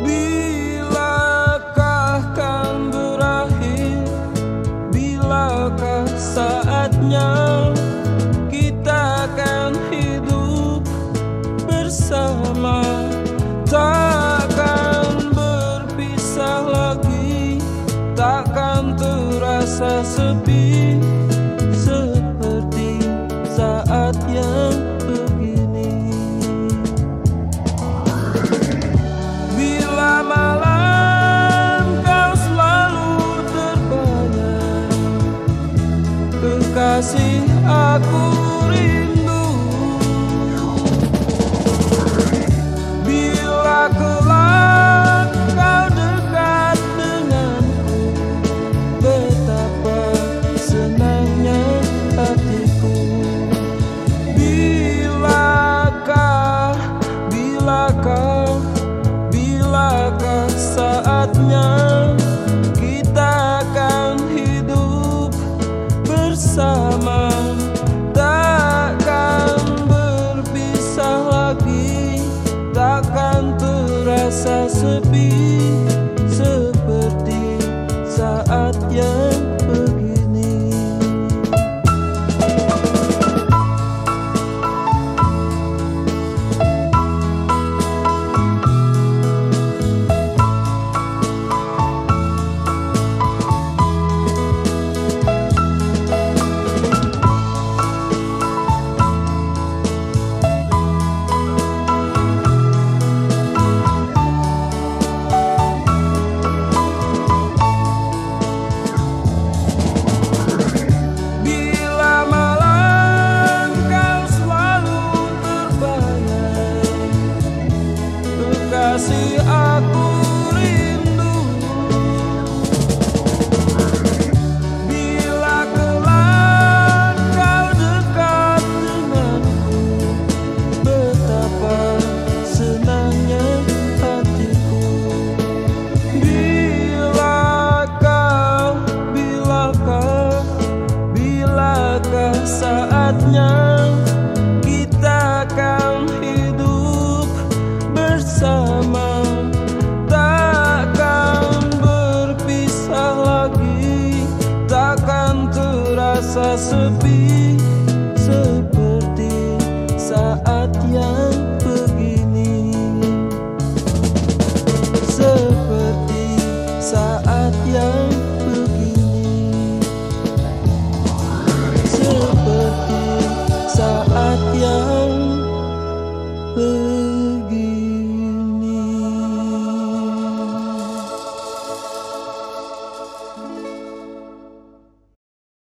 Bilakah kan berakhir? Bilakah saatnya Kita akan hidup bersama? Takkan berpisah lagi Takkan terasa sepi saatnya Kita akan hidup bersama. Takkan berpisah lagi Takkan terasa sepi sepi seperti saat yang